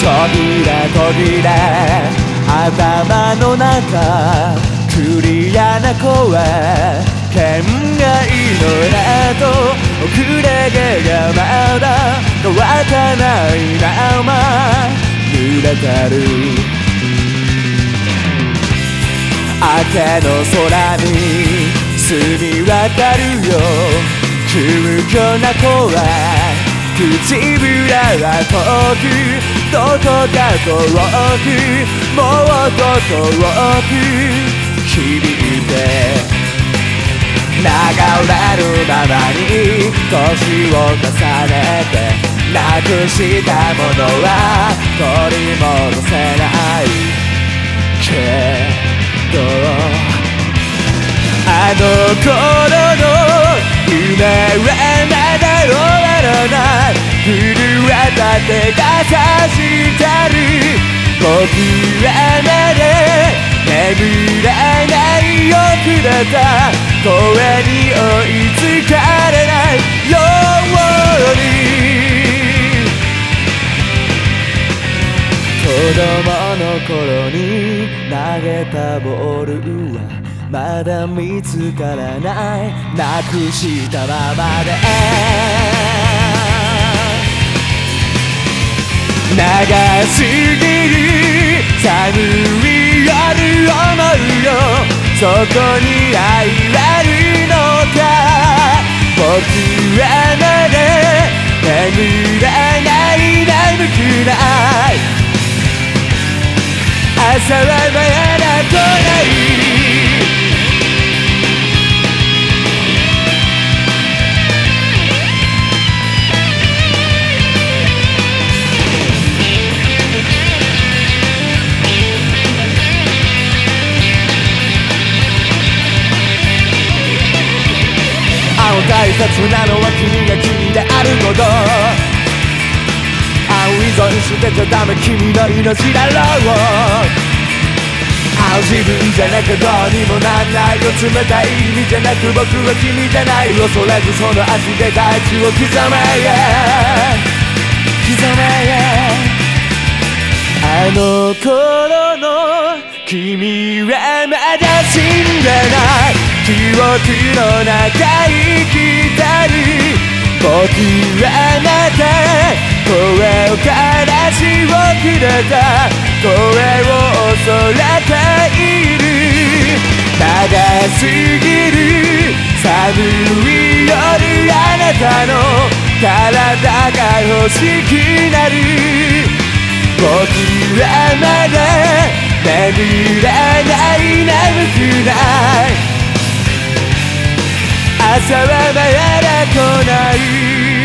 ぎれ頭の中クリアな声県外の絵と遅れ毛がまだ乾かないまま濡れてる。明けの空に澄み渡るよ。急遽な声唇は遠くどこか遠くもっと遠く響いて流れるままに年を重ねてなくしたものは取り戻せないけどあの頃の夢はまだ終わらない震えた手が差してる僕はまで眠らないよくれた声に追いつかれないように子供の頃に投げたボールはまだ見つからないなくしたままで長すぎる寒い夜思うよそこに愛はあるのか僕はまだ眠らない眠くない朝はまだ大切なのは君が君であること。愛依存してちゃダメ君の命だろう。あ自分じゃなくどうにもなんないよ。冷たい意味じゃなく僕は君じゃない恐れずその足で大地を刻め。刻め。あの頃の君はまだ死んでない。記憶の中生きる僕はまた声をからしをくれた声を恐れている長すぎる寒い夜あなたの体が欲しくなる僕はまだ眠らない眠くない朝はまだ来ない。